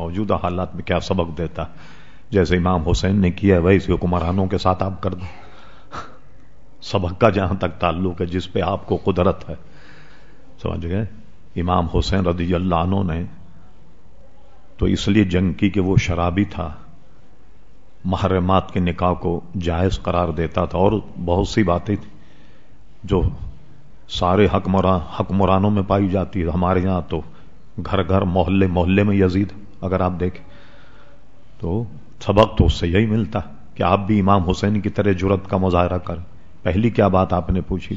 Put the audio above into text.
موجودہ حالات میں کیا سبق دیتا۔ جیسے امام حسین نے کیا ہے، ویسے حکمرانوں کے ساتھ آپ کر دیں سبق کا جہاں تک تعلق ہے، جس پہ آپ کو قدرت ہے۔ سمجھ گئے؟ امام حسین رضی اللہ عنہ نے، تو اس لیے جنگ کی کہ وہ شرابی تھا۔ محرمات کے نکاح کو جائز قرار دیتا تھا۔ اور بہت سی باتیں تھیں جو سارے حکمران حکمرانوں میں پائی جاتی۔ ہے ہمارے یہاں تو گھر گھر محلے محلے میں یزید۔ اگر آپ دیکھیں تو سبق تو اس سے یہی ملتا کہ آپ بھی امام حسین کی طرح جرت کا مظاہرہ کریں۔ پہلی کیا بات آپ نے پوچھی؟